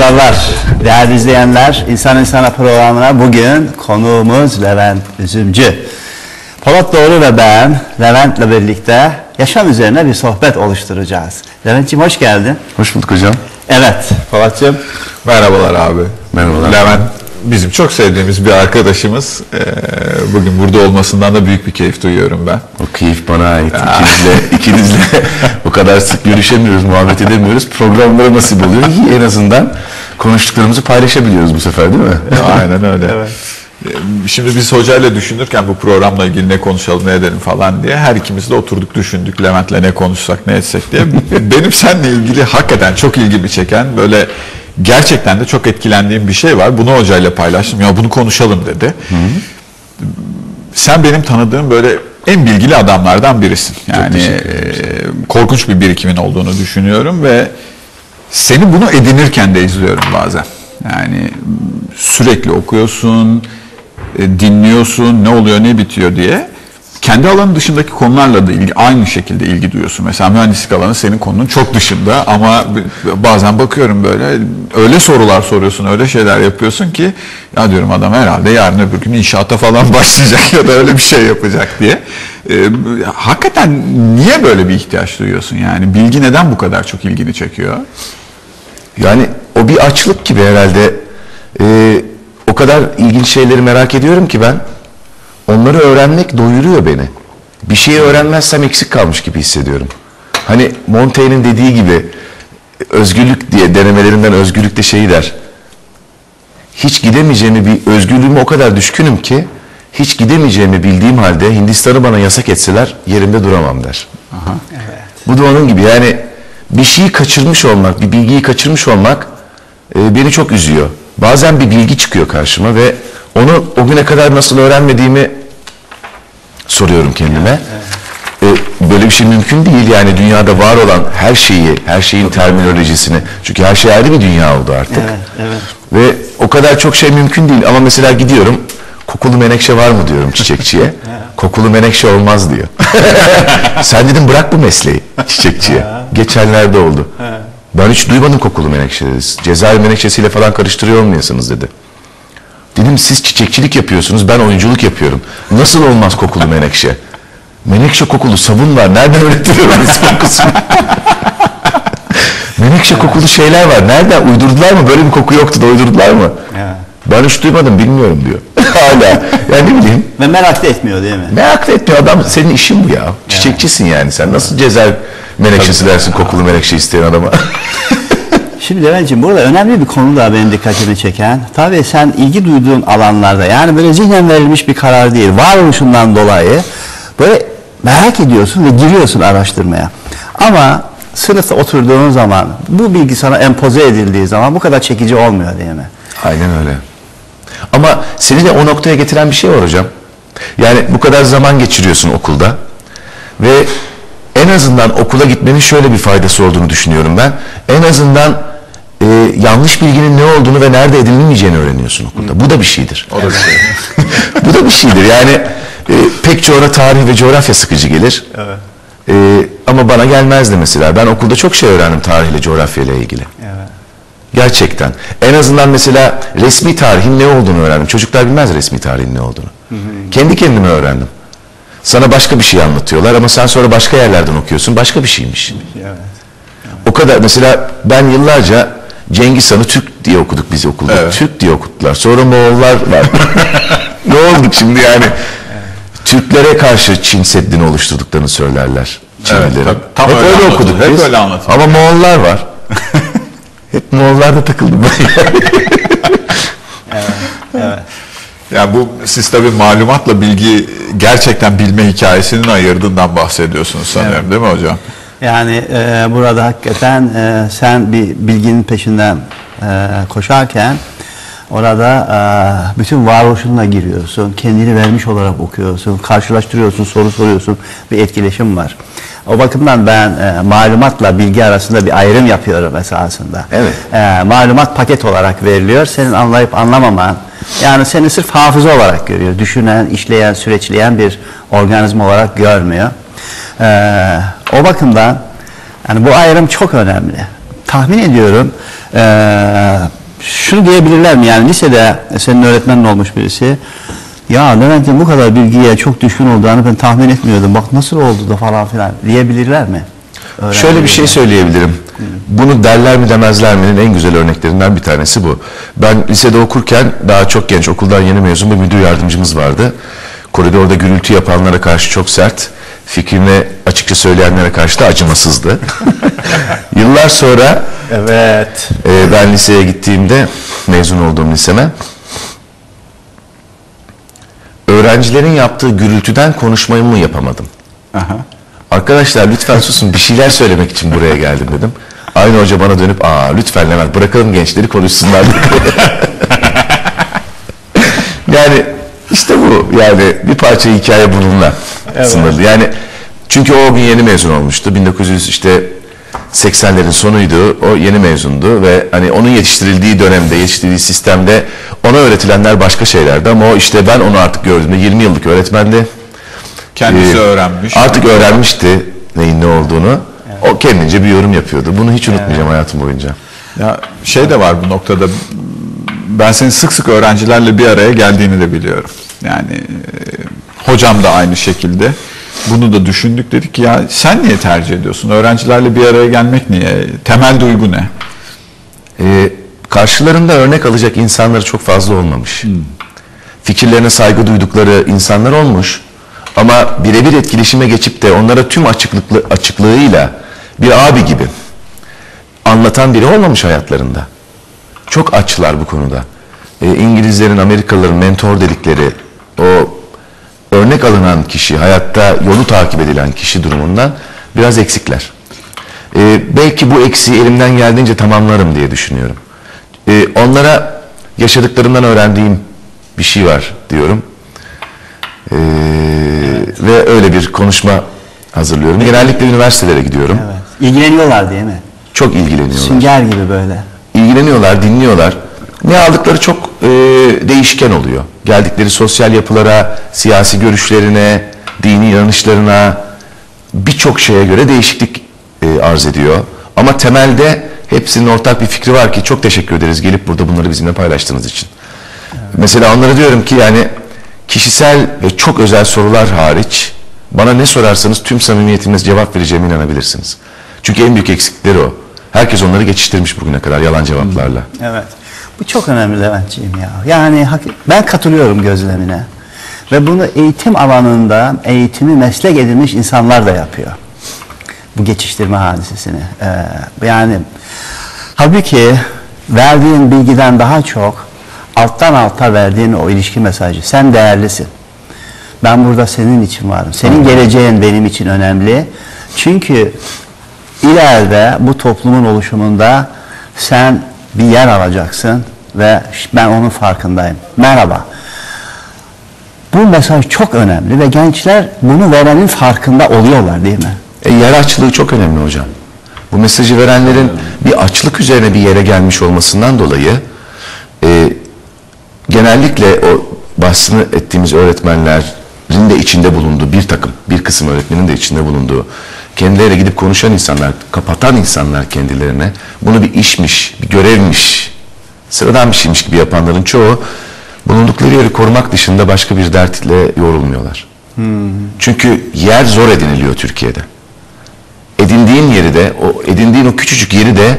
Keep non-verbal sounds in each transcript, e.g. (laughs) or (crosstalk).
pazarlar. Değerli izleyenler, İnsan İnsana programına bugün konuğumuz Levent Üzümcü. Polat Doğru ve ben Levent'le birlikte yaşam üzerine bir sohbet oluşturacağız. Levent'ciğim hoş geldin. Hoş bulduk hocam. Evet, Polat'cığım. Merhabalar abi. Merhabalar. Levent bizim çok sevdiğimiz bir arkadaşımız. Bugün burada olmasından da büyük bir keyif duyuyorum ben. O keyif bana ait. İkinizle, (laughs) ikinizle (laughs) o kadar sık görüşemiyoruz, muhabbet edemiyoruz. Programlara nasip oluyor. İyi en azından konuştuklarımızı paylaşabiliyoruz bu sefer değil mi? Aynen öyle. Ee, Şimdi biz hocayla düşünürken bu programla ilgili ne konuşalım ne edelim falan diye her ikimiz de oturduk düşündük Levent'le ne konuşsak ne etsek diye. Benim seninle ilgili hakikaten çok ilgimi çeken böyle gerçekten de çok etkilendiğim bir şey var. Bunu hocayla paylaştım. Ya bunu konuşalım dedi. Sen benim tanıdığım böyle en bilgili adamlardan birisin. Yani e, korkunç bir birikimin olduğunu düşünüyorum ve seni bunu edinirken de izliyorum bazen. Yani sürekli okuyorsun, e, dinliyorsun, ne oluyor ne bitiyor diye. Kendi alanın dışındaki konularla da ilgi, aynı şekilde ilgi duyuyorsun. Mesela mühendislik alanı senin konunun çok dışında ama bazen bakıyorum böyle öyle sorular soruyorsun, öyle şeyler yapıyorsun ki ya diyorum adam herhalde yarın öbür gün inşaata falan (laughs) başlayacak ya da öyle bir şey yapacak diye. E, hakikaten niye böyle bir ihtiyaç duyuyorsun yani? Bilgi neden bu kadar çok ilgini çekiyor? Yani o bir açlık gibi herhalde. Ee, o kadar ilginç şeyleri merak ediyorum ki ben. Onları öğrenmek doyuruyor beni. Bir şeyi öğrenmezsem eksik kalmış gibi hissediyorum. Hani Montaigne'in dediği gibi özgürlük diye denemelerinden özgürlük de şeyi der. Hiç gidemeyeceğimi bir özgürlüğüme o kadar düşkünüm ki hiç gidemeyeceğimi bildiğim halde Hindistan'ı bana yasak etseler yerimde duramam der. Bu da onun gibi yani bir şeyi kaçırmış olmak, bir bilgiyi kaçırmış olmak e, beni çok üzüyor. Bazen bir bilgi çıkıyor karşıma ve onu o güne kadar nasıl öğrenmediğimi soruyorum kendime. E, böyle bir şey mümkün değil yani dünyada var olan her şeyi, her şeyin terminolojisini. Çünkü her şey ayrı bir dünya oldu artık. Evet, evet. Ve o kadar çok şey mümkün değil ama mesela gidiyorum kokulu menekşe var mı diyorum çiçekçiye. (laughs) kokulu menekşe olmaz diyor. (laughs) Sen dedim bırak bu mesleği çiçekçiye. Geçenlerde oldu. Ben hiç duymadım kokulu menekşe dedi. Cezayir menekşesiyle falan karıştırıyor olmayasınız dedi. Dedim siz çiçekçilik yapıyorsunuz ben oyunculuk yapıyorum. Nasıl olmaz kokulu menekşe? Menekşe kokulu sabun var. Nereden öğretiyorsunuz (laughs) kokusunu? Menekşe kokulu şeyler var. Nereden? Uydurdular mı? Böyle bir koku yoktu da uydurdular mı? Evet. Ben hiç duymadım bilmiyorum diyor. (laughs) Hala. Yani ne bileyim. Ve merak da etmiyor değil mi? Merak da etmiyor adam. Senin işin bu ya. Çiçekçisin yani sen. Nasıl cezaevi menekşesi dersin kokulu menekşe isteyen adama? (laughs) Şimdi Levent'ciğim burada önemli bir konu da benim dikkatimi çeken. Tabii sen ilgi duyduğun alanlarda yani böyle zihnen verilmiş bir karar değil. Varoluşundan dolayı böyle merak ediyorsun ve giriyorsun araştırmaya. Ama sınıfta oturduğun zaman bu bilgi sana empoze edildiği zaman bu kadar çekici olmuyor değil mi? Aynen öyle. Ama seni de o noktaya getiren bir şey var hocam. Yani bu kadar zaman geçiriyorsun okulda ve en azından okula gitmenin şöyle bir faydası olduğunu düşünüyorum ben. En azından e, yanlış bilginin ne olduğunu ve nerede edinilmeyeceğini öğreniyorsun okulda. Bu da bir şeydir. O da bir şey. (laughs) Bu da bir şeydir. Yani e, pek çoğuna tarih ve coğrafya sıkıcı gelir. E, ama bana gelmezdi mesela. Ben okulda çok şey öğrendim tarihle, coğrafyayla ilgili. Evet. Gerçekten. En azından mesela resmi tarihin ne olduğunu öğrendim. Çocuklar bilmez resmi tarihin ne olduğunu. Kendi kendime öğrendim. Sana başka bir şey anlatıyorlar ama sen sonra başka yerlerden okuyorsun. Başka bir şeymiş. Evet. O kadar mesela ben yıllarca Cengiz Han'ı Türk diye okuduk biz okulda. Evet. Türk diye okuttular. Sonra Moğollar var. (laughs) ne olduk şimdi yani? Türklere karşı Çin Seddi'ni oluşturduklarını söylerler. Çinlilerin. tabii. Tam hep öyle öyle, okuduk hep biz. öyle anlatılır. Ama Moğollar var. (laughs) hep Moğollarda takıldım ben. (laughs) Yani bu siz tabii malumatla bilgi gerçekten bilme hikayesinin ayırdığından bahsediyorsunuz sanıyorum değil mi hocam? Yani e, burada hakikaten e, sen bir bilginin peşinden e, koşarken orada e, bütün varoluşunla giriyorsun. Kendini vermiş olarak okuyorsun. Karşılaştırıyorsun, soru soruyorsun. Bir etkileşim var. O bakımdan ben e, malumatla bilgi arasında bir ayrım yapıyorum esasında. Evet. E, malumat paket olarak veriliyor. Senin anlayıp anlamaman yani seni sırf hafıza olarak görüyor. Düşünen, işleyen, süreçleyen bir organizma olarak görmüyor. Ee, o bakımdan yani bu ayrım çok önemli. tahmin ediyorum eee, şunu diyebilirler mi yani lisede senin öğretmenin olmuş birisi ya Levent'in bu kadar bilgiye çok düşkün olduğunu ben tahmin etmiyordum bak nasıl oldu da falan filan diyebilirler mi? Şöyle bir şey söyleyebilirim. Bunu derler mi demezler mi'nin en güzel örneklerinden bir tanesi bu. Ben lisede okurken daha çok genç okuldan yeni mezun bir müdür yardımcımız vardı. Koridorda gürültü yapanlara karşı çok sert, fikrini açıkça söyleyenlere karşı da acımasızdı. (laughs) Yıllar sonra Evet. e, ben liseye gittiğimde mezun olduğum liseme öğrencilerin yaptığı gürültüden konuşmayı yapamadım. Aha. Arkadaşlar lütfen susun bir şeyler söylemek için buraya geldim dedim. Aynı hoca bana dönüp aa lütfen Levent bırakalım gençleri konuşsunlar (laughs) yani işte bu yani bir parça hikaye bununla sınırlı. Yani çünkü o gün yeni mezun olmuştu. 1900 işte 80'lerin sonuydu. O yeni mezundu ve hani onun yetiştirildiği dönemde, yetiştirildiği sistemde ona öğretilenler başka şeylerdi ama o işte ben onu artık gördüğümde 20 yıllık öğretmendi. Kendisi Ee, öğrenmiş. Artık öğrenmişti neyin ne olduğunu. O kendince bir yorum yapıyordu. Bunu hiç unutmayacağım hayatım boyunca. Ya şey de var bu noktada. Ben senin sık sık öğrencilerle bir araya geldiğini de biliyorum. Yani e, hocam da aynı şekilde. Bunu da düşündük dedik ki ya sen niye tercih ediyorsun? Öğrencilerle bir araya gelmek niye? Temel duygu ne? Ee, karşılarında örnek alacak insanları çok fazla olmamış. Fikirlerine saygı duydukları insanlar olmuş. Ama birebir etkileşime geçip de onlara tüm açıklıklı, açıklığıyla bir abi gibi anlatan biri olmamış hayatlarında. Çok açlar bu konuda. Ee, İngilizlerin, Amerikalıların mentor dedikleri o örnek alınan kişi, hayatta yolu takip edilen kişi durumundan biraz eksikler. Ee, belki bu eksiği elimden geldiğince tamamlarım diye düşünüyorum. Ee, onlara yaşadıklarımdan öğrendiğim bir şey var diyorum. Ee, Ve öyle bir konuşma hazırlıyorum. Genellikle üniversitelere gidiyorum. Evet. İlgileniyorlar değil mi? Çok ilgileniyorlar. Sünger gibi böyle. İlgileniyorlar, dinliyorlar. Ne aldıkları çok e, değişken oluyor. Geldikleri sosyal yapılara, siyasi görüşlerine, dini inanışlarına birçok şeye göre değişiklik e, arz ediyor. Ama temelde hepsinin ortak bir fikri var ki çok teşekkür ederiz gelip burada bunları bizimle paylaştığınız için. Mesela onlara diyorum ki yani kişisel ve çok özel sorular hariç bana ne sorarsanız tüm samimiyetimle cevap vereceğime inanabilirsiniz. Çünkü en büyük eksikleri o. Herkes onları geçiştirmiş bugüne kadar yalan cevaplarla. Evet. Bu çok önemli Leventciğim ya. Yani ben katılıyorum gözlemine. Ve bunu eğitim alanında eğitimi meslek edilmiş insanlar da yapıyor. Bu geçiştirme hadisesini. Ee, yani halbuki verdiğin bilgiden daha çok alttan alta verdiğin o ilişki mesajı. Sen değerlisin. Ben burada senin için varım. Senin geleceğin benim için önemli. Çünkü ileride bu toplumun oluşumunda sen bir yer alacaksın ve ben onun farkındayım. Merhaba. Bu mesaj çok önemli ve gençler bunu verenin farkında oluyorlar değil mi? E, yer açlığı çok önemli hocam. Bu mesajı verenlerin bir açlık üzerine bir yere gelmiş olmasından dolayı e, genellikle o bahsini ettiğimiz öğretmenlerin de içinde bulunduğu bir takım, bir kısım öğretmenin de içinde bulunduğu kendileriyle gidip konuşan insanlar, kapatan insanlar kendilerine bunu bir işmiş, bir görevmiş, sıradan bir şeymiş gibi yapanların çoğu bulundukları yeri korumak dışında başka bir dertle yorulmuyorlar. Çünkü yer zor ediniliyor Türkiye'de edindiğin yeri de, o edindiğin o küçücük yeri de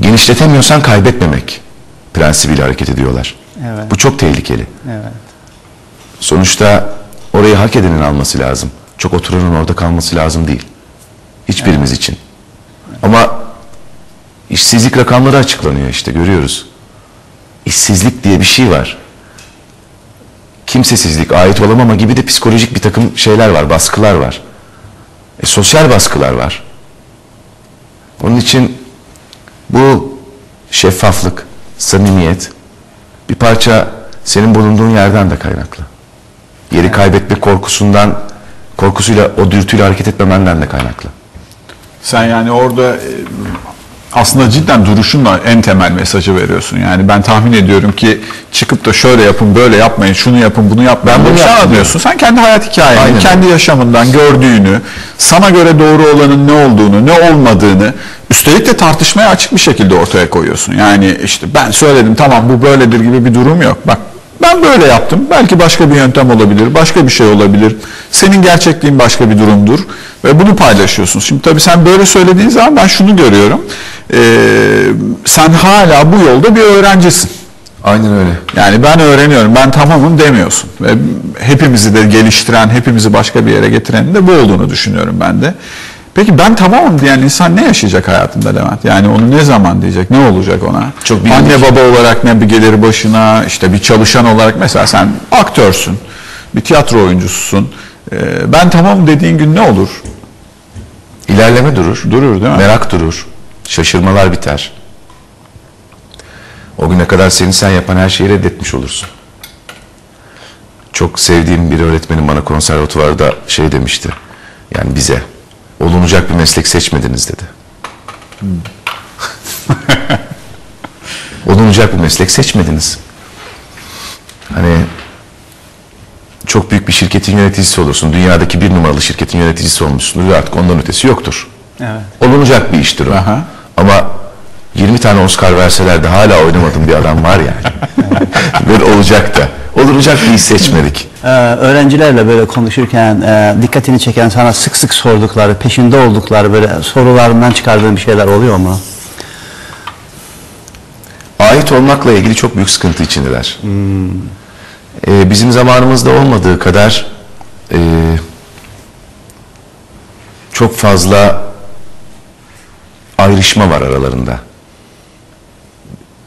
genişletemiyorsan kaybetmemek prensibiyle hareket ediyorlar. Evet. Bu çok tehlikeli. Evet. Sonuçta orayı hak edenin alması lazım. Çok oturanın orada kalması lazım değil. Hiçbirimiz için. Ama işsizlik rakamları açıklanıyor işte görüyoruz. İşsizlik diye bir şey var. Kimsesizlik, ait olamama gibi de psikolojik bir takım şeyler var, baskılar var. E, sosyal baskılar var. Onun için bu şeffaflık, samimiyet bir parça senin bulunduğun yerden de kaynaklı. Yeri kaybetme korkusundan, korkusuyla o dürtüyle hareket etmemenden de kaynaklı. Sen yani orada e, aslında cidden duruşunla en temel mesajı veriyorsun. Yani ben tahmin ediyorum ki çıkıp da şöyle yapın, böyle yapmayın, şunu yapın, bunu yapmayın. Ben bunu yaptım anlatıyorsun. Sen kendi hayat hikayeni, Aynen kendi yaşamından gördüğünü, sana göre doğru olanın ne olduğunu, ne olmadığını, üstelik de tartışmaya açık bir şekilde ortaya koyuyorsun. Yani işte ben söyledim tamam bu böyledir gibi bir durum yok. Bak ben böyle yaptım. Belki başka bir yöntem olabilir, başka bir şey olabilir. Senin gerçekliğin başka bir durumdur ve bunu paylaşıyorsun. Şimdi tabii sen böyle söylediğin zaman ben şunu görüyorum. Ee, sen hala bu yolda bir öğrencisin. Aynen öyle. Yani ben öğreniyorum, ben tamamım demiyorsun. Ve hepimizi de geliştiren, hepimizi başka bir yere getirenin de bu olduğunu düşünüyorum ben de. Peki ben tamamım diyen insan ne yaşayacak hayatında Levent? Yani onu ne zaman diyecek, ne olacak ona? Çok. Anne baba olarak ne bir gelir başına, işte bir çalışan olarak mesela sen aktörsün, bir tiyatro oyuncususun. Ee, ben tamam dediğin gün ne olur? İlerleme durur. Durur değil mi? Merak durur. Şaşırmalar biter. O güne kadar seni sen yapan her şeyi reddetmiş olursun. Çok sevdiğim bir öğretmenim bana konservatuvarda şey demişti. Yani bize olunacak bir meslek seçmediniz dedi. olunacak bir meslek seçmediniz. Hani çok büyük bir şirketin yöneticisi olursun. Dünyadaki bir numaralı şirketin yöneticisi olmuşsundur ve artık ondan ötesi yoktur. Evet. Olunacak bir iştir o. Aha. Ama 20 tane Oscar verseler de hala oynamadığım bir adam var yani. Böyle (laughs) olacak da. Olunacak bir iş seçmedik. Ee, öğrencilerle böyle konuşurken e, dikkatini çeken sana sık sık sordukları, peşinde oldukları böyle sorularından çıkardığın bir şeyler oluyor mu? Ait olmakla ilgili çok büyük sıkıntı içindeler. Ee, bizim zamanımızda olmadığı kadar e, çok fazla ayrışma var aralarında.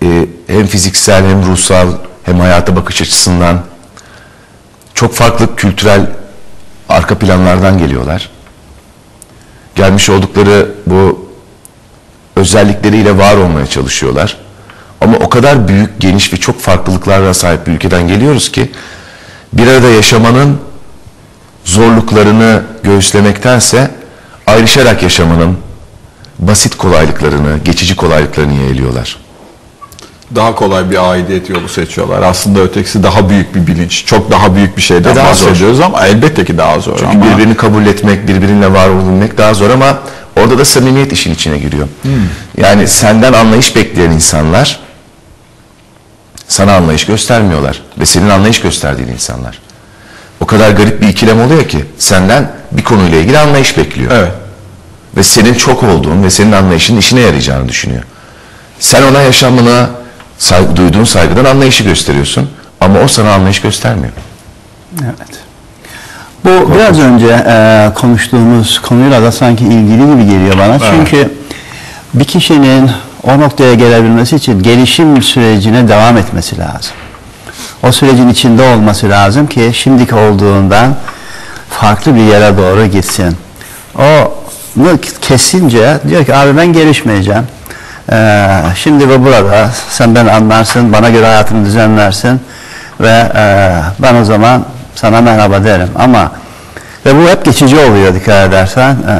Ee, hem fiziksel hem ruhsal hem hayata bakış açısından çok farklı kültürel arka planlardan geliyorlar. Gelmiş oldukları bu özellikleriyle var olmaya çalışıyorlar. Ama o kadar büyük, geniş ve çok farklılıklara sahip bir ülkeden geliyoruz ki bir arada yaşamanın zorluklarını göğüslemektense ayrışarak yaşamanın basit kolaylıklarını, geçici kolaylıklarını yeğliyorlar. Daha kolay bir aidiyet yolu seçiyorlar. Aslında ötekisi daha büyük bir bilinç. Çok daha büyük bir şeyden daha zor. bahsediyoruz ama elbette ki daha zor. Çünkü ama... birbirini kabul etmek, birbiriyle var olabilmek daha zor ama orada da samimiyet işin içine giriyor. Yani senden anlayış bekleyen insanlar sana anlayış göstermiyorlar ve senin anlayış gösterdiğin insanlar. O kadar garip bir ikilem oluyor ki senden bir konuyla ilgili anlayış bekliyor. Evet. Ve senin çok olduğun ve senin anlayışının işine yarayacağını düşünüyor. Sen ona yaşamına saygı, duyduğun saygıdan anlayışı gösteriyorsun ama o sana anlayış göstermiyor. Evet. Bu biraz önce e, konuştuğumuz konuyla da sanki ilgili gibi geliyor bana. Çünkü bir kişinin o noktaya gelebilmesi için gelişim sürecine devam etmesi lazım. O sürecin içinde olması lazım ki şimdiki olduğundan farklı bir yere doğru gitsin. O kesince diyor ki abi ben gelişmeyeceğim. Ee, şimdi ve burada sen ben anlarsın, bana göre hayatını düzenlersin ve e, ben o zaman sana merhaba derim. Ama ve bu hep geçici oluyor dikkat edersen. Ee,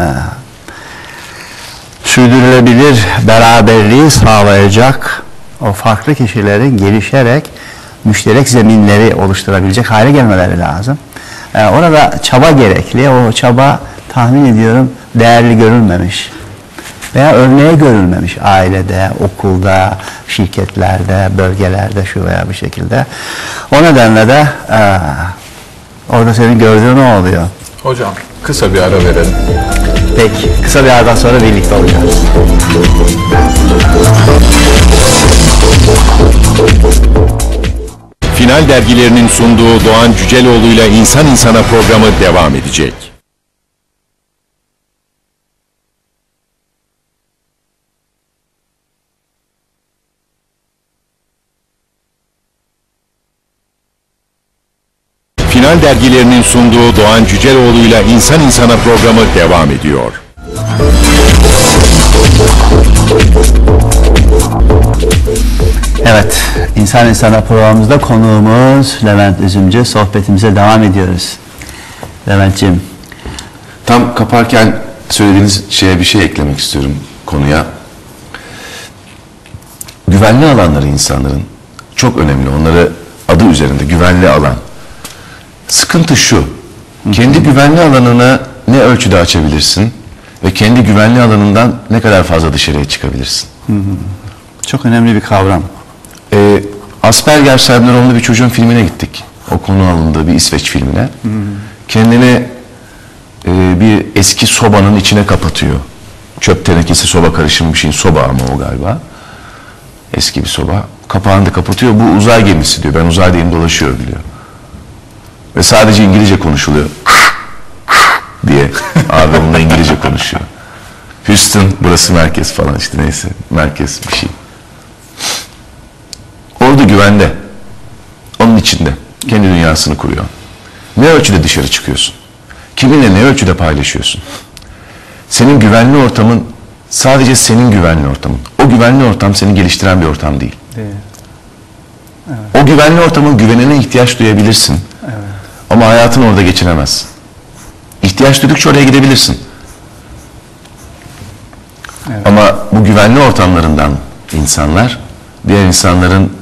sürdürülebilir beraberliği sağlayacak o farklı kişilerin gelişerek müşterek zeminleri oluşturabilecek hale gelmeleri lazım. Ee, orada çaba gerekli. O çaba tahmin ediyorum değerli görülmemiş veya örneğe görülmemiş ailede, okulda, şirketlerde, bölgelerde şu veya bir şekilde. O nedenle de e, orada senin gördüğün ne oluyor? Hocam kısa bir ara verelim. Peki kısa bir aradan sonra birlikte olacağız. Final dergilerinin sunduğu Doğan Cüceloğlu ile İnsan İnsana programı devam edecek. Final dergilerinin sunduğu Doğan Cüceloğlu ile İnsan İnsana programı devam ediyor. Evet, İnsan İnsana programımızda konuğumuz Levent Üzümcü. Sohbetimize devam ediyoruz. Levent'ciğim, Tam kaparken söylediğiniz şeye bir şey eklemek istiyorum konuya. güvenli alanları insanların çok önemli. Onları adı üzerinde güvenli alan. Sıkıntı şu. Kendi güvenli alanını ne ölçüde açabilirsin ve kendi güvenli alanından ne kadar fazla dışarıya çıkabilirsin. Çok önemli bir kavram. Ee, Asperger sendromlu bir çocuğun filmine gittik. O konu alındığı bir İsveç filmine. Kendini e, bir eski sobanın içine kapatıyor. Çöp tenekesi soba karışımı bir şeyin soba ama o galiba. Eski bir soba. Kapağını da kapatıyor. Bu uzay gemisi diyor. Ben uzaydayım dolaşıyor diyor. Ve sadece İngilizce konuşuluyor. diye. Abi onunla İngilizce konuşuyor. Houston burası merkez falan işte neyse. Merkez bir şey. Orada güvende. Onun içinde. Kendi dünyasını kuruyor. Ne ölçüde dışarı çıkıyorsun? Kiminle ne ölçüde paylaşıyorsun? Senin güvenli ortamın sadece senin güvenli ortamın. O güvenli ortam seni geliştiren bir ortam değil. Değil. O güvenli ortamın güvenine ihtiyaç duyabilirsin. Ama hayatını orada geçiremezsin. İhtiyaç duydukça oraya gidebilirsin. Ama bu güvenli ortamlarından insanlar diğer insanların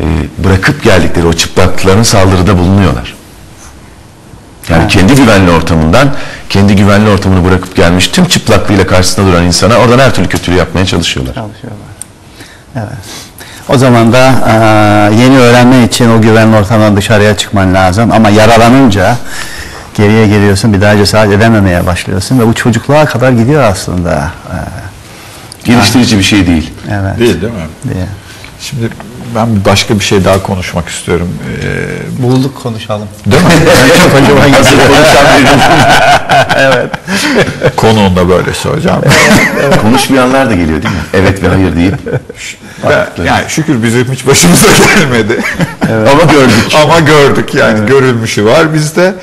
e, bırakıp geldikleri o çıplaklıklarına saldırıda bulunuyorlar. Yani kendi güvenli ortamından kendi güvenli ortamını bırakıp gelmiş tüm çıplaklığıyla karşısında duran insana oradan her türlü kötülüğü yapmaya çalışıyorlar. Çalışıyorlar. Evet. O zaman da eee, yeni öğrenme için o güvenli ortamdan dışarıya çıkman lazım. Ama yaralanınca geriye geliyorsun, bir daha cesaret edememeye başlıyorsun ve bu çocukluğa kadar gidiyor aslında. Eee, Geliştirici bir şey değil. evet. Değil değil mi? Diye. Şimdi ben başka bir şey daha konuşmak istiyorum. Ee, Bulduk konuşalım. değil mi? (laughs) Çok (laughs) Hazır gitti. konuşan birinin (laughs) Konuğunda böylesi hocam. Konuşmayanlar da geliyor değil mi? Evet ve hayır deyip. Ben- yani şükür bizim hiç başımıza gelmedi. Ama gördük. Ama gördük yani görülmüşü var bizde.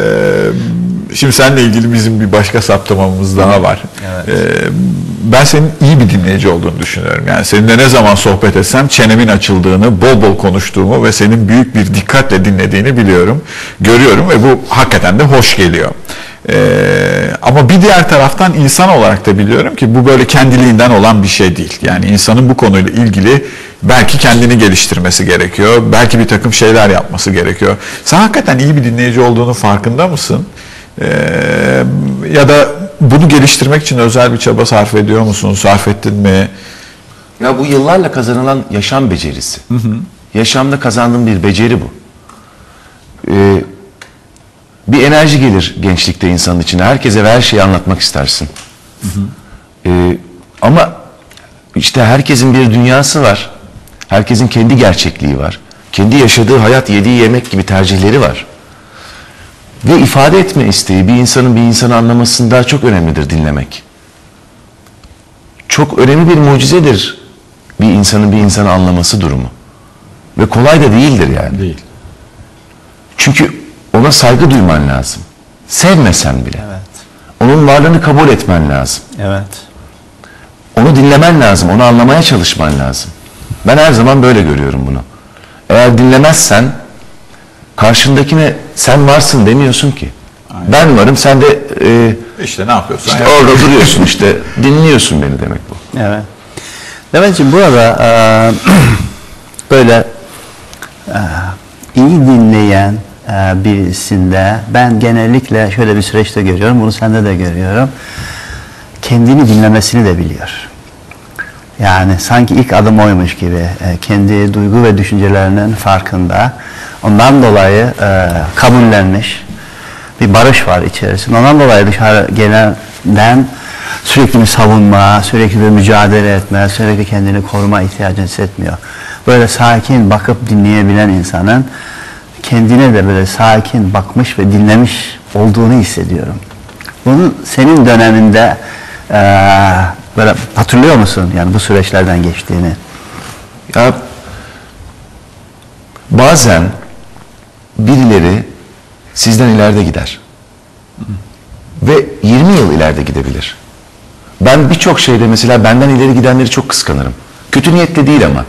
Ee, şimdi seninle ilgili bizim bir başka saptamamız daha var. Ee, ben senin iyi bir dinleyici olduğunu düşünüyorum. Yani seninle ne zaman sohbet etsem çenemin açıldığını, bol bol konuştuğumu ve senin büyük bir dikkatle dinlediğini biliyorum. Görüyorum ve bu hakikaten de hoş geliyor. Ee, ama bir diğer taraftan insan olarak da biliyorum ki bu böyle kendiliğinden olan bir şey değil. Yani insanın bu konuyla ilgili belki kendini geliştirmesi gerekiyor. Belki bir takım şeyler yapması gerekiyor. Sen hakikaten iyi bir dinleyici olduğunu farkında mısın? Ee, ya da bunu geliştirmek için özel bir çaba sarf ediyor musun? Sarf ettin mi? Ya bu yıllarla kazanılan yaşam becerisi. Yaşamda kazandığım bir beceri bu. Ee, bir enerji gelir gençlikte insanın içine. Herkese ve her şeyi anlatmak istersin. Ee, ama işte herkesin bir dünyası var. Herkesin kendi gerçekliği var. Kendi yaşadığı hayat, yediği yemek gibi tercihleri var. Ve ifade etme isteği bir insanın bir insanı anlamasında çok önemlidir dinlemek çok önemli bir mucizedir bir insanın bir insanı anlaması durumu. Ve kolay da değildir yani. Değil. Çünkü ona saygı duyman lazım. Sevmesen bile. Evet. Onun varlığını kabul etmen lazım. Evet. Onu dinlemen lazım, onu anlamaya çalışman lazım. Ben her zaman böyle görüyorum bunu. Eğer dinlemezsen karşındakine sen varsın demiyorsun ki. Ben varım, sen de e, İşte ne yapıyorsun? işte orada duruyorsun işte dinliyorsun beni demek bu. Evet. Demetciğim burada eee, (clears throat) böyle eee, iyi dinleyen birisinde ben genellikle şöyle bir süreçte görüyorum, bunu sende de görüyorum. Kendini dinlemesini de biliyor. Yani sanki ilk adım oymuş gibi e, kendi duygu ve düşüncelerinin farkında. Ondan dolayı e, kabullenmiş bir barış var içerisinde. Ondan dolayı dışarı gelenden sürekli bir savunma, sürekli bir mücadele etme, sürekli kendini koruma ihtiyacını hissetmiyor. Böyle sakin bakıp dinleyebilen insanın kendine de böyle sakin bakmış ve dinlemiş olduğunu hissediyorum. Bunun senin döneminde eee, böyle hatırlıyor musun yani bu süreçlerden geçtiğini? Ya bazen birileri sizden ileride gider. Ve 20 yıl ileride gidebilir. Ben birçok şeyde mesela benden ileri gidenleri çok kıskanırım. Kötü niyetle değil ama.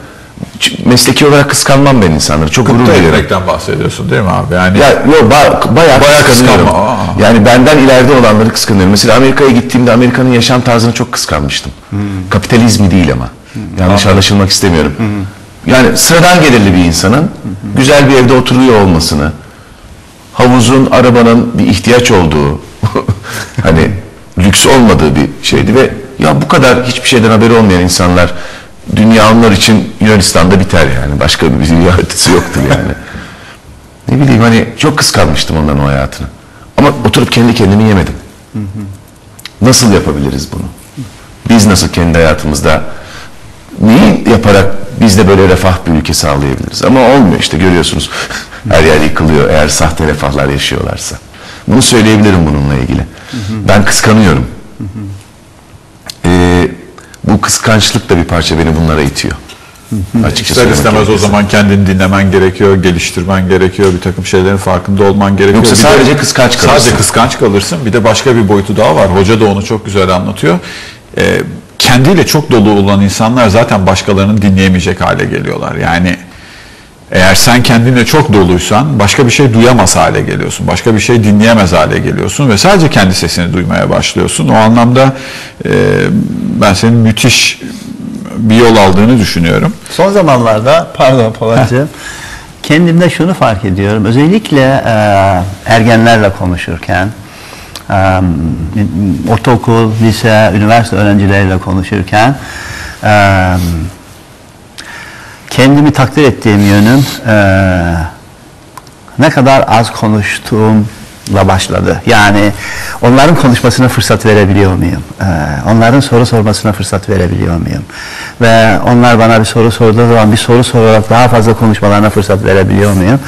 Mesleki olarak kıskanmam ben insanları. Çok gurur etmekten bahsediyorsun değil mi abi? Yani Ya yo ba- bayağı, Bayağı kıskanıyorum. kıskanma, aa. Yani benden ileride olanları kıskanıyorum. Mesela Amerika'ya gittiğimde Amerika'nın yaşam tarzını çok kıskanmıştım. Kapitalizmi değil ama. Yanlış anlaşılmak istemiyorum. Yani sıradan gelirli bir insanın güzel bir evde oturuyor olmasını, havuzun, arabanın bir ihtiyaç olduğu, (laughs) hani lüks olmadığı bir şeydi ve ya bu kadar hiçbir şeyden haberi olmayan insanlar dünya onlar için Yunanistan'da biter yani. Başka bir dünya ötesi yani. ne bileyim hani çok kıskanmıştım onların o hayatını. Ama oturup kendi kendimi yemedim. Nasıl yapabiliriz bunu? Biz nasıl kendi hayatımızda neyi yaparak biz de böyle refah bir ülke sağlayabiliriz? Ama olmuyor işte görüyorsunuz. (laughs) Her yer yıkılıyor eğer sahte refahlar yaşıyorlarsa. Bunu söyleyebilirim bununla ilgili. Ben kıskanıyorum. Bu kıskançlık da bir parça beni bunlara itiyor. Açıkça İster istemez o zaman kendini dinlemen gerekiyor, geliştirmen gerekiyor, bir takım şeylerin farkında olman gerekiyor. Yoksa Bir de- sadece kıskanç kalırsın. Sadece kıskanç kalırsın. Bir de başka bir boyutu daha var. Hoca da onu çok güzel anlatıyor. Ee, kendiyle çok dolu olan insanlar zaten başkalarını dinleyemeyecek hale geliyorlar. Yani eğer sen kendine çok doluysan başka bir şey duyamaz hale geliyorsun. Başka bir şey dinleyemez hale geliyorsun ve sadece kendi sesini duymaya başlıyorsun. O anlamda e, ben senin müthiş bir yol aldığını düşünüyorum. Son zamanlarda pardon Polatcığım kendimde şunu fark ediyorum. Özellikle e, ergenlerle konuşurken e, ortaokul, lise, üniversite öğrencileriyle konuşurken e, kendimi takdir ettiğim yönüm e, ne kadar az konuştuğumla başladı. Yani onların konuşmasına fırsat verebiliyor muyum? Ee, onların soru sormasına fırsat verebiliyor muyum? Ve onlar bana bir soru sorduğu zaman bir soru sorarak daha fazla konuşmalarına fırsat verebiliyor muyum?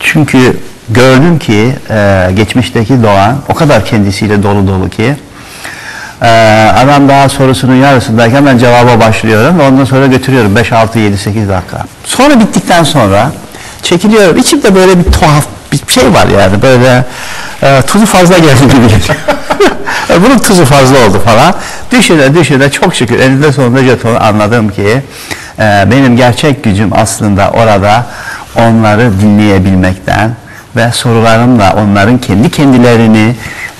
Çünkü gördüm ki e, geçmişteki Doğan o kadar kendisiyle dolu dolu ki adam daha sorusunun yarısındayken ben cevaba başlıyorum ve ondan sonra götürüyorum 5, 6, 7, 8 dakika. Sonra bittikten sonra çekiliyorum. İçimde böyle bir tuhaf bir şey var yani böyle e, tuzu fazla geldi gibi geliyor. (laughs) Bunun tuzu fazla oldu falan. Düşüne düşüne çok şükür eninde sonunda jeton anladım ki e, benim gerçek gücüm aslında orada onları dinleyebilmekten ve sorularımla onların kendi kendilerini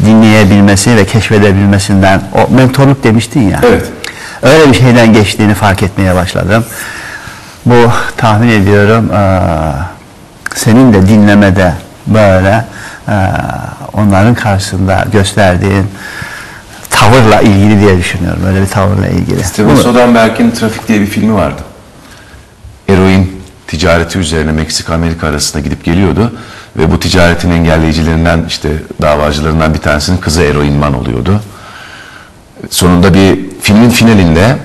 dinleyebilmesi ve keşfedebilmesinden o mentorluk demiştin ya. Evet. Öyle bir şeyden geçtiğini fark etmeye başladım. Bu tahmin ediyorum senin de dinlemede böyle onların karşısında gösterdiğin tavırla ilgili diye düşünüyorum. Öyle bir tavırla ilgili. Steven Soderbergh'in Trafik diye bir filmi vardı. Eroin ticareti üzerine Meksika-Amerika arasında gidip geliyordu. Ve bu ticaretin engelleyicilerinden işte davacılarından bir tanesinin kızı eroinman oluyordu. Sonunda bir filmin finalinde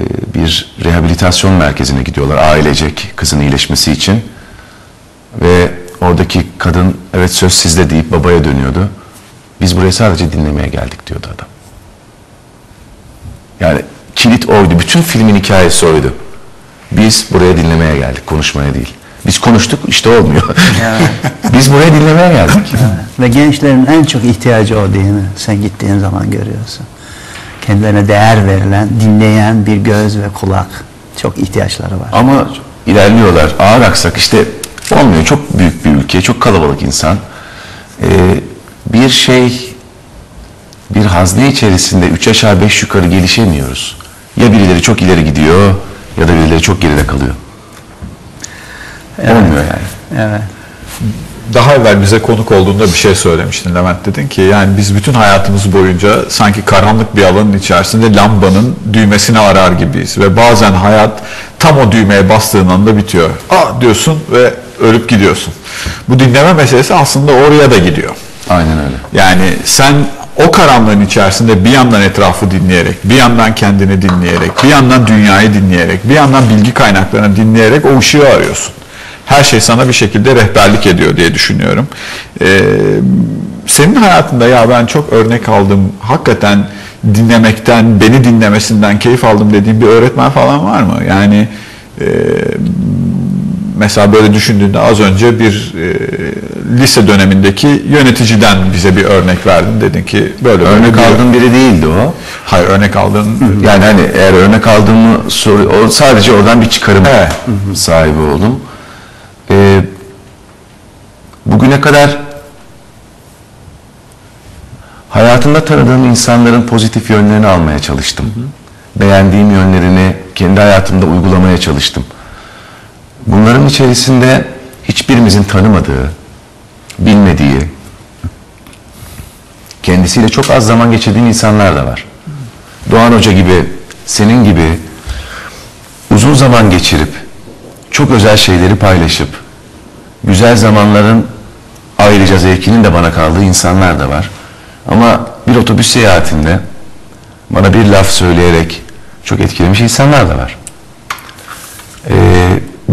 e, bir rehabilitasyon merkezine gidiyorlar ailecek kızın iyileşmesi için. Ve oradaki kadın evet söz sizde deyip babaya dönüyordu. Biz buraya sadece dinlemeye geldik diyordu adam. Yani kilit oydu. Bütün filmin hikayesi oydu. Biz buraya dinlemeye geldik, konuşmaya değil. Biz konuştuk, işte olmuyor. (laughs) Biz buraya dinlemeye geldik. Ve gençlerin en çok ihtiyacı o değil mi? Sen gittiğin zaman görüyorsun. Kendilerine değer verilen, dinleyen bir göz ve kulak. Çok ihtiyaçları var. Ama ilerliyorlar. Ağır aksak işte olmuyor. Çok büyük bir ülke, çok kalabalık insan. Ee, bir şey, bir hazne içerisinde üç aşağı beş yukarı gelişemiyoruz. Ya birileri çok ileri gidiyor ya da birileri çok geride kalıyor. Olmuyor yani. Evet. Daha evvel bize konuk olduğunda bir şey söylemiştin Levent dedin ki yani biz bütün hayatımız boyunca sanki karanlık bir alanın içerisinde lambanın düğmesini arar gibiyiz ve bazen hayat tam o düğmeye bastığın anda bitiyor. Aa diyorsun ve ölüp gidiyorsun. Bu dinleme meselesi aslında oraya da gidiyor. Aynen öyle. Yani sen o karanlığın içerisinde bir yandan etrafı dinleyerek, bir yandan kendini dinleyerek, bir yandan dünyayı dinleyerek, bir yandan bilgi kaynaklarını dinleyerek o ışığı arıyorsun. Her şey sana bir şekilde rehberlik ediyor diye düşünüyorum. Ee, senin hayatında ya ben çok örnek aldım, hakikaten dinlemekten, beni dinlemesinden keyif aldım dediğin bir öğretmen falan var mı? Yani e, mesela böyle düşündüğünde az önce bir e, lise dönemindeki yöneticiden bize bir örnek verdin. Dedin ki böyle böyle Örnek bir- aldığım biri değildi o. Hayır örnek aldın. Yani hani eğer örnek aldığımı soru, sadece oradan bir çıkarım Evet. sahibi oldum. Ee, bugüne kadar hayatımda tanıdığım insanların pozitif yönlerini almaya çalıştım. beğendiğim yönlerini kendi hayatımda uygulamaya çalıştım. Bunların içerisinde hiçbirimizin tanımadığı, bilmediği, kendisiyle çok az zaman geçirdiğim insanlar da var. Doğan Hoca gibi, senin gibi uzun zaman geçirip, çok özel şeyleri paylaşıp, güzel zamanların ayrıca zevkinin de bana kaldığı insanlar da var. Ama bir otobüs seyahatinde bana bir laf söyleyerek çok etkilemiş insanlar da var.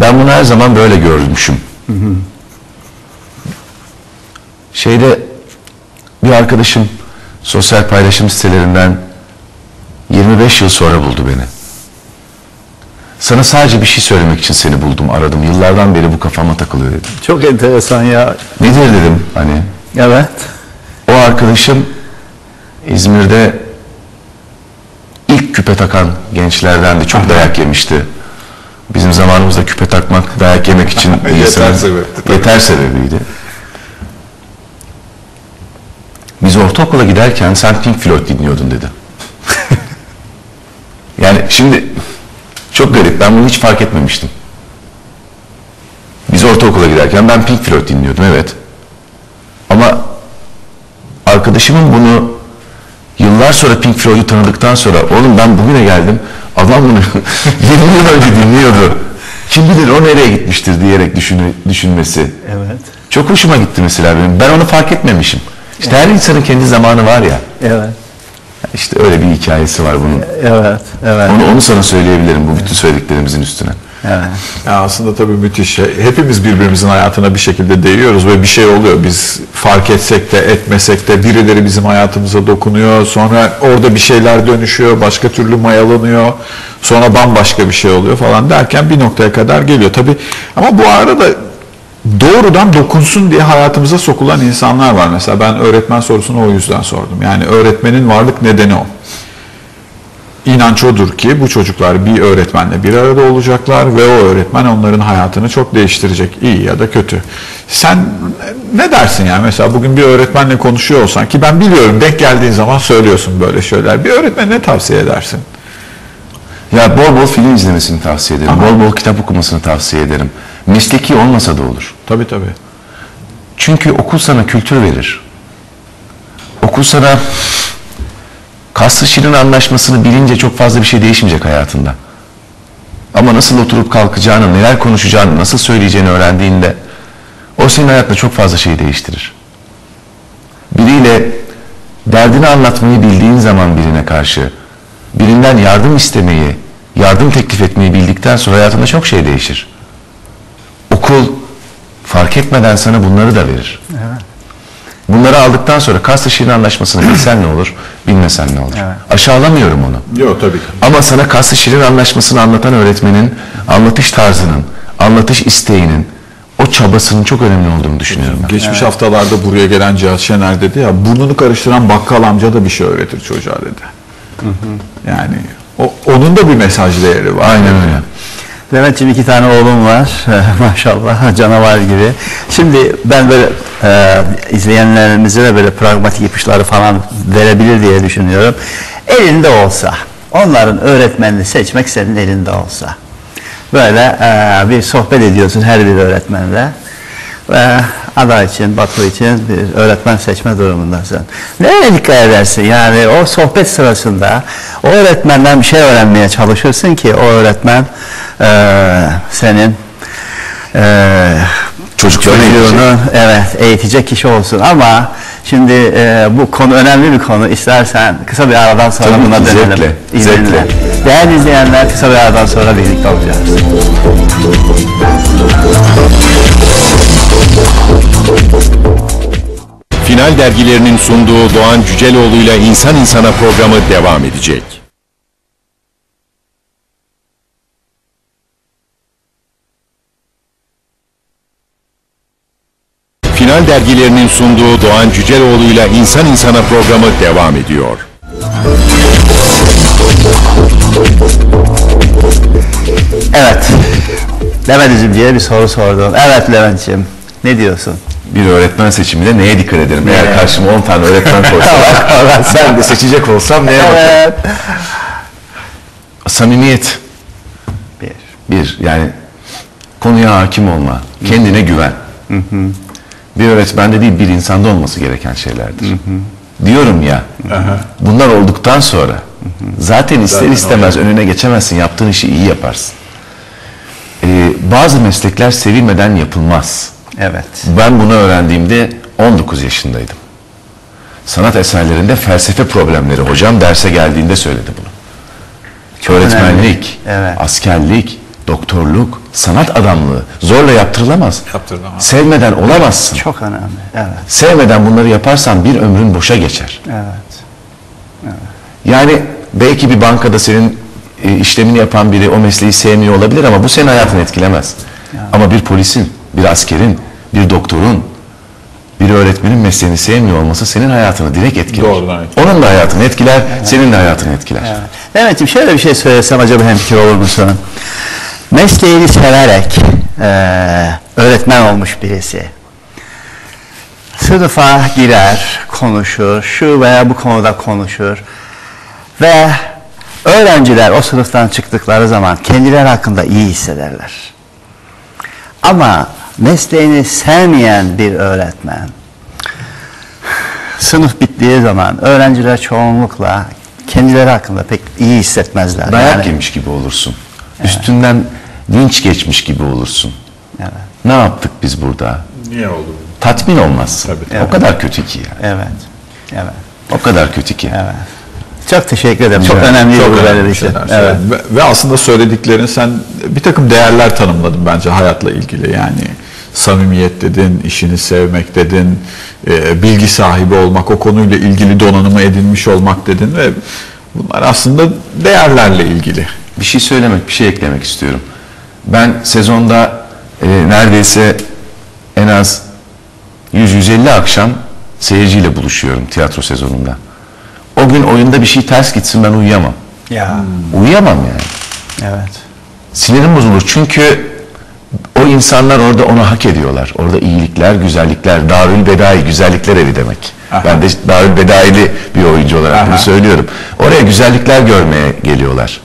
Ben bunu her zaman böyle görmüşüm. Şeyde bir arkadaşım sosyal paylaşım sitelerinden 25 yıl sonra buldu beni. Sana sadece bir şey söylemek için seni buldum, aradım. Yıllardan beri bu kafama takılıyor dedim. Çok enteresan ya. Nedir dedim hani. Evet. O arkadaşım İzmir'de ilk küpe takan gençlerdendi. Çok dayak yemişti. Bizim zamanımızda küpe takmak dayak yemek için (laughs) Yeter sebepti yeter sebebiydi. Biz ortaokula giderken sen Pink Floyd dinliyordun dedi. (laughs) yani şimdi çok garip ben bunu hiç fark etmemiştim. Biz ortaokula giderken ben Pink Floyd dinliyordum evet. Ama arkadaşımın bunu yıllar sonra Pink Floyd'u tanıdıktan sonra oğlum ben bugüne geldim adam bunu (laughs) 20 yıl önce dinliyordu. Kim bilir o nereye gitmiştir diyerek düşünü- düşünmesi. Evet. Çok hoşuma gitti mesela benim. Ben onu fark etmemişim. İşte her insanın kendi zamanı var ya. Evet. İşte öyle bir hikayesi var bunun. Evet. Evet. Onu, onu sana söyleyebilirim bu bütün söylediklerimizin üstüne. Evet. Ya aslında tabii müthiş şey. Hepimiz birbirimizin hayatına bir şekilde değiyoruz ve bir şey oluyor. Biz fark etsek de etmesek de birileri bizim hayatımıza dokunuyor. Sonra orada bir şeyler dönüşüyor, başka türlü mayalanıyor. Sonra bambaşka bir şey oluyor falan derken bir noktaya kadar geliyor. Tabii ama bu arada doğrudan dokunsun diye hayatımıza sokulan insanlar var. Mesela ben öğretmen sorusunu o yüzden sordum. Yani öğretmenin varlık nedeni o. İnanç odur ki bu çocuklar bir öğretmenle bir arada olacaklar ve o öğretmen onların hayatını çok değiştirecek iyi ya da kötü. Sen ne dersin yani mesela bugün bir öğretmenle konuşuyor olsan ki ben biliyorum denk geldiğin zaman söylüyorsun böyle şeyler. Bir öğretmen ne tavsiye edersin? Ya bol bol film izlemesini tavsiye ederim. Bol bol kitap okumasını tavsiye ederim. Mesleki olmasa da olur. Tabii tabii. Çünkü okul sana kültür verir. Okul sana kaslı şirin anlaşmasını bilince çok fazla bir şey değişmeyecek hayatında. Ama nasıl oturup kalkacağını, neler konuşacağını, nasıl söyleyeceğini öğrendiğinde o senin hayatında çok fazla şey değiştirir. Biriyle derdini anlatmayı bildiğin zaman birine karşı, birinden yardım istemeyi, yardım teklif etmeyi bildikten sonra hayatında çok şey değişir. Okul fark etmeden sana bunları da verir. Bunları aldıktan sonra Kaslı Şirin Anlaşması'nı bilsen ne olur, bilmesen ne olur. Aşağılamıyorum onu. Yok tabii ki. Ama sana Kaslı Şirin Anlaşması'nı anlatan öğretmenin anlatış tarzının, anlatış isteğinin, o çabasının çok önemli olduğunu düşünüyorum ben. Geçmiş haftalarda buraya gelen Cihat Şener dedi ya burnunu karıştıran bakkal amca da bir şey öğretir çocuğa dedi. Yani o, onun da bir mesaj değeri var. Aynen öyle. Levent'ciğim iki tane oğlum var (laughs) maşallah canavar gibi. Şimdi ben böyle e, izleyenlerimize de böyle pragmatik ipuçları falan verebilir diye düşünüyorum. Elinde olsa, onların öğretmenini seçmek senin elinde olsa. Böyle e, bir sohbet ediyorsun her bir öğretmenle. Ve ada için, Batu için bir öğretmen seçme durumundasın. Nereye dikkat edersin? Yani o sohbet sırasında o öğretmenden bir şey öğrenmeye çalışırsın ki o öğretmen eee, senin eee Çocuklarını çocuğunu evet eğitecek kişi olsun ama şimdi eee, bu konu önemli bir konu istersen kısa bir aradan sonra Tabii buna dönelim. zevkle, İzninle. zevkle. Değerli izleyenler kısa bir aradan sonra birlikte olacağız. Final dergilerinin sunduğu Doğan Cüceloğlu ile İnsan İnsana programı devam edecek. Final dergilerinin sunduğu Doğan Cüceloğlu ile İnsan İnsana programı devam ediyor. Evet. Levent Üzümcü'ye bir soru sordum. Evet Levent'ciğim ne diyorsun? Bir öğretmen seçiminde neye dikkat ederim? Eğer karşıma 10 tane öğretmen koysalar, (laughs) ben de seçecek olsam neye bakarım? Evet. Samimiyet. Bir. Bir, yani konuya hakim olma, kendine güven. Bir öğretmende değil, bir insanda olması gereken şeylerdir. Diyorum ya, bunlar olduktan sonra zaten ister istemez önüne geçemezsin, yaptığın işi iyi yaparsın. Ee, bazı meslekler sevilmeden yapılmaz. Evet. Ben bunu öğrendiğimde 19 yaşındaydım. Sanat eserlerinde felsefe problemleri hocam derse geldiğinde söyledi bunu. Öğretmenlik, önemli. Evet. askerlik, doktorluk, sanat adamlığı zorla yaptırılamaz. Yaptırılamaz. Sevmeden olamazsın. Çok önemli. Evet. Sevmeden bunları yaparsan bir ömrün boşa geçer. Evet. Yani belki bir bankada senin e, işlemini yapan biri o mesleği sevmiyor olabilir ama bu senin hayatını etkilemez. Ama bir polisin, bir askerin, bir doktorun, bir öğretmenin mesleğini sevmiyor olması senin hayatını direkt etkiler. Doğrudan etkiler. Onun da hayatını etkiler, senin de hayatını etkiler. Evet. Mehmetciğim şöyle bir şey söylesem acaba hemfikir olur musun? Mesleğini severek eee, öğretmen olmuş birisi. Sınıfa girer, konuşur, şu veya bu konuda konuşur. Ve öğrenciler o sınıftan çıktıkları zaman kendileri hakkında iyi hissederler. Ama mesleğini sevmeyen bir öğretmen, sınıf bittiği zaman öğrenciler çoğunlukla kendileri hakkında pek iyi hissetmezler. Dayak Yani- yemiş gibi olursun. Üstünden linç geçmiş gibi olursun. Evet, Ne yaptık biz burada? Niye oldu? Tatmin olmazsın. Tabii, O kadar kötü ki ya. evet, evet, O kadar kötü ki. evet. Çok teşekkür ederim. Çok Evet, önemli Çok bir önemli belirli şeyler Evet. Ve, ve aslında söylediklerin sen bir takım değerler tanımladın bence hayatla ilgili. Yani samimiyet dedin, işini sevmek dedin, e, bilgi sahibi olmak, o konuyla ilgili donanımı edinmiş olmak dedin ve bunlar aslında değerlerle ilgili. Bir şey söylemek, bir şey eklemek istiyorum. Ben sezonda e, neredeyse en az 100-150 akşam seyirciyle buluşuyorum tiyatro sezonunda. O gün oyunda bir şey ters gitsin ben uyuyamam. Ya, Uyuyamam yani. evet. Sinirim bozulur çünkü o insanlar orada onu hak ediyorlar. Orada iyilikler, güzellikler, Darül Bedai güzellikler evi demek. Aha. Ben de Darül Bedai'li bir oyuncu olarak bunu Aha. söylüyorum. Oraya güzellikler görmeye geliyorlar.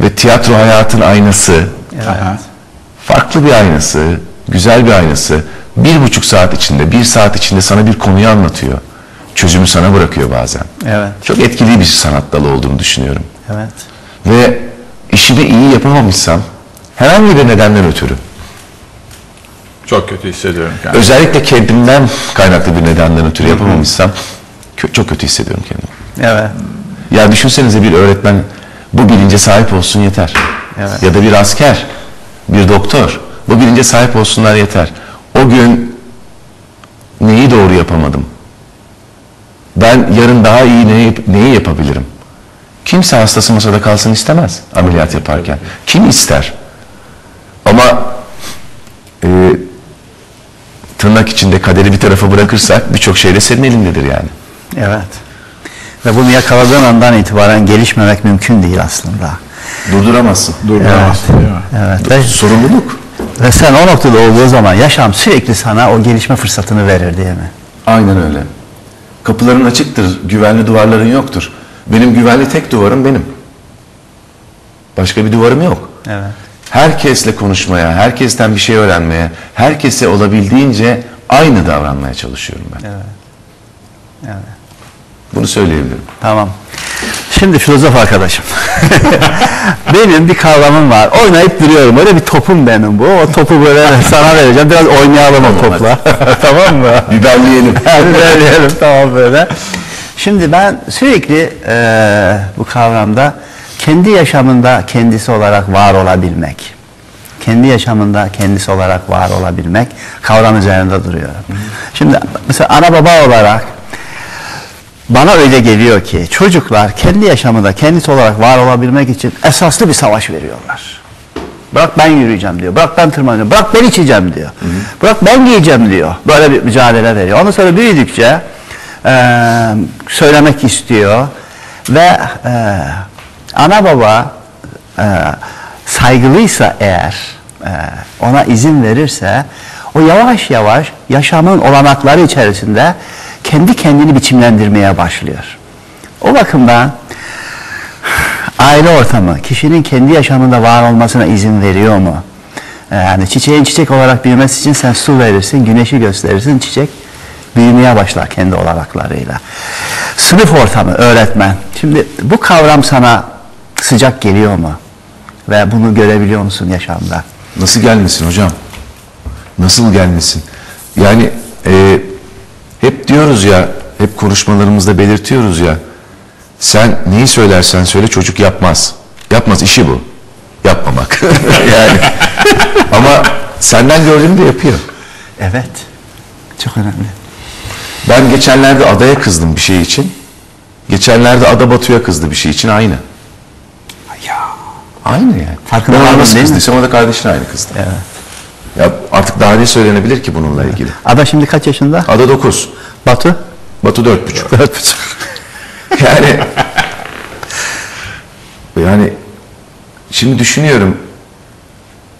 Ve tiyatro hayatın aynası, Aha. farklı bir aynası, güzel bir aynası. Bir buçuk saat içinde, bir saat içinde sana bir konuyu anlatıyor. Çözümü sana bırakıyor bazen. Evet, Çok etkili bir sanat dalı olduğunu düşünüyorum. evet. Ve işimi iyi yapamamışsam herhangi bir nedenden ötürü Çok kötü hissediyorum kendimi. özellikle kendimden kaynaklı bir nedenden ötürü yapamamışsam çok kötü hissediyorum kendimi. Evet, Ya düşünsenize bir öğretmen bu bilince sahip olsun yeter. Evet. Ya da bir asker, bir doktor bu bilince sahip olsunlar yeter. O gün neyi doğru yapamadım? Ben yarın daha iyi neyi, neyi yapabilirim? Kimse hastası masada kalsın istemez ameliyat yaparken. Kim ister? Ama e, tırnak içinde kaderi bir tarafa bırakırsak birçok şey de senin elindedir yani. evet. Ve bunu yakaladığın andan itibaren gelişmemek mümkün değil aslında. Durduramazsın. Durduramazsın mi? Evet. Ve, Sorumluluk. ve sen o noktada olduğu zaman yaşam sürekli sana o gelişme fırsatını verir değil mi? Aynen öyle. Kapıların açıktır, güvenli duvarların yoktur. Benim güvenli tek duvarım benim. Başka bir duvarım yok. Evet. Herkesle konuşmaya, herkesten bir şey öğrenmeye, herkese olabildiğince aynı davranmaya çalışıyorum ben. Evet. Evet. Bunu söyleyebilirim. Tamam. Şimdi filozof arkadaşım. (laughs) benim bir kavramım var. Oynayıp duruyorum. Öyle bir topum benim bu. O topu böyle sana vereceğim. Biraz oynayalım o topla. tamam mı? (laughs) Biberleyelim. (laughs) Biberleyelim. tamam böyle. Şimdi ben sürekli eee, bu kavramda kendi yaşamında kendisi olarak var olabilmek. Kendi yaşamında kendisi olarak var olabilmek kavram üzerinde duruyorum. Şimdi mesela ana baba olarak bana öyle geliyor ki çocuklar kendi yaşamında kendisi olarak var olabilmek için esaslı bir savaş veriyorlar. Bırak ben yürüyeceğim diyor. Bırak ben tırmanacağım. Bırak ben içeceğim diyor. Bırak ben giyeceğim diyor. Böyle bir mücadele veriyor. Ondan sonra büyüdükçe eee, söylemek istiyor ve eee, ana baba eee, saygılıysa eğer eee, ona izin verirse o yavaş yavaş yaşamın olanakları içerisinde kendi kendini biçimlendirmeye başlıyor. O bakımdan aile ortamı kişinin kendi yaşamında var olmasına izin veriyor mu? Ee, Yani çiçeğin çiçek olarak büyümesi için sen su verirsin, güneşi gösterirsin, çiçek büyümeye başlar kendi olanaklarıyla. Sınıf ortamı, öğretmen. Şimdi bu kavram sana sıcak geliyor mu? Ve bunu görebiliyor musun yaşamda? Nasıl gelmesin hocam? Nasıl gelmesin? Yani e, hep diyoruz ya, hep konuşmalarımızda belirtiyoruz ya. Sen neyi söylersen söyle çocuk yapmaz. Yapmaz işi bu. Yapmamak. (laughs) yani. Ama senden gördüğümü de yapıyor. Evet. Çok önemli. Ben geçenlerde adaya kızdım bir şey için. Geçenlerde ada Batu'ya kızdı bir şey için aynı. Ya. Aynı yani. Farkında ben ona nasıl kızdıysam o da kardeşine aynı kızdı. Evet. Ya artık daha ne söylenebilir ki bununla ilgili? Ada şimdi kaç yaşında? Ada 9. Batu? Batu 4,5. Dört buçuk. (laughs) (laughs) Yani yani şimdi düşünüyorum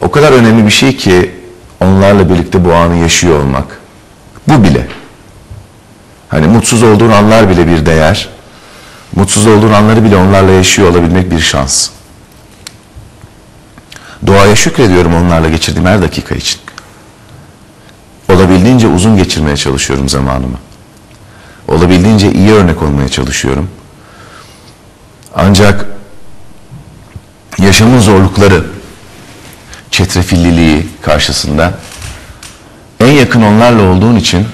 o kadar önemli bir şey ki onlarla birlikte bu anı yaşıyor olmak. Bu bile. Hani mutsuz olduğun anlar bile bir değer. Mutsuz olduğun anları bile onlarla yaşıyor olabilmek bir şans. Doğaya şükrediyorum onlarla geçirdiğim her dakika için. Olabildiğince uzun geçirmeye çalışıyorum zamanımı. Olabildiğince iyi örnek olmaya çalışıyorum. Ancak yaşamın zorlukları, çetrefilliliği karşısında en yakın onlarla olduğun için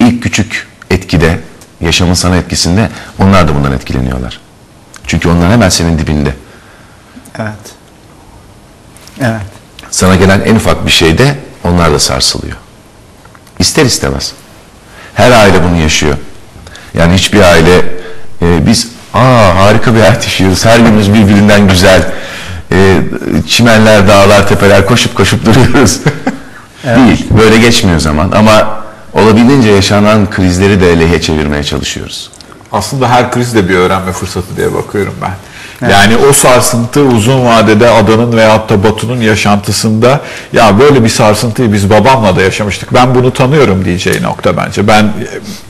ilk küçük etkide, yaşamın sana etkisinde onlar da bundan etkileniyorlar. Çünkü onlar hemen senin dibinde. Evet. Evet. Sana gelen en ufak bir şeyde onlar da sarsılıyor. İster istemez. Her aile bunu yaşıyor. Yani hiçbir aile e, biz aa harika bir hayat yaşıyoruz. Her günümüz birbirinden güzel. E, çimenler, dağlar, tepeler koşup koşup (laughs) duruyoruz. Değil. Böyle geçmiyor zaman ama olabildiğince yaşanan krizleri de lehine çevirmeye çalışıyoruz. Aslında her kriz de bir öğrenme fırsatı diye bakıyorum ben. Yani o sarsıntı uzun vadede adanın veyahut da Batu'nun yaşantısında ya böyle bir sarsıntıyı biz babamla da yaşamıştık. Ben bunu tanıyorum diyeceği nokta bence. Ben e,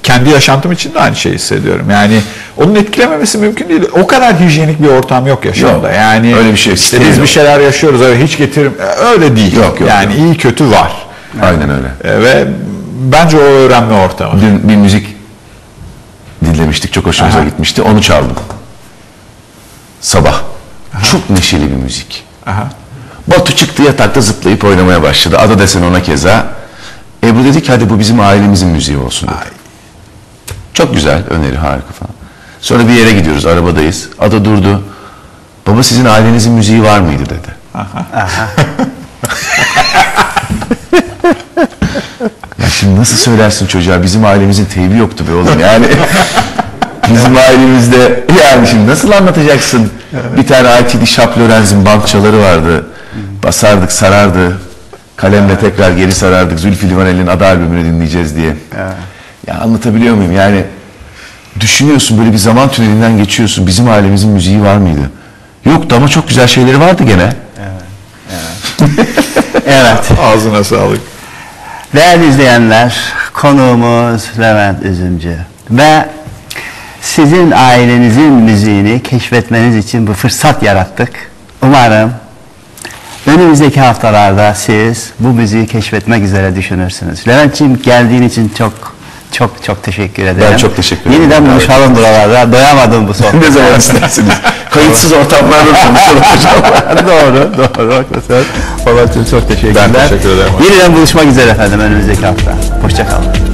kendi yaşantım için de aynı şeyi hissediyorum. Yani onun etkilememesi mümkün değil. O kadar hijyenik bir ortam yok yaşamda. Yok, yani öyle bir şey işte yok. biz bir şeyler yaşıyoruz öyle hiç getirim e, öyle değil. Yok, yok, yani yok. iyi kötü var. Aynen öyle. E, ve bence o öğrenme ortamı. Dün bir müzik dinlemiştik. Çok hoşumuza Aha. gitmişti. Onu çaldım. Sabah. Çok neşeli bir müzik. Aha. Batu çıktı yatakta zıplayıp oynamaya başladı. Ada desen ona keza. Ebru dedi ki hadi bu bizim ailemizin müziği olsun dedi. Çok güzel öneri harika falan. Sonra bir yere gidiyoruz arabadayız. Ada durdu. Baba sizin ailenizin müziği var mıydı dedi. ya (laughs) şimdi nasıl söylersin çocuğa bizim ailemizin teybi yoktu be oğlum yani. (laughs) Bizim ailemizde yani şimdi nasıl anlatacaksın? Bir tane ITD Shop Lorenz'in bankçaları vardı. Basardık sarardı. Kalemle tekrar geri sarardık. Zülfü Livaneli'nin ada albümünü dinleyeceğiz diye. Ya anlatabiliyor muyum? Yani düşünüyorsun böyle bir zaman tünelinden geçiyorsun. Bizim ailemizin müziği var mıydı? Yoktu ama çok güzel şeyleri vardı gene. Evet. (laughs) Ağzına sağlık. Değerli izleyenler, konuğumuz Levent Üzümcü ve sizin ailenizin müziğini keşfetmeniz için bu fırsat yarattık. Umarım önümüzdeki haftalarda siz bu müziği keşfetmek üzere düşünürsünüz. Levent'ciğim geldiğin için çok çok çok teşekkür ederim. çok teşekkür ederim. Yeniden buluşalım buralarda. Doyamadım bu sohbete. (laughs) ne zaman (laughs) istersiniz? Kayıtsız ortamlarda hocam. (laughs) doğru, doğru. Haklısın. Babacığım çok teşekkürler. Ben teşekkür ederim. Yeniden buluşmak üzere efendim önümüzdeki hafta. Hoşçakalın.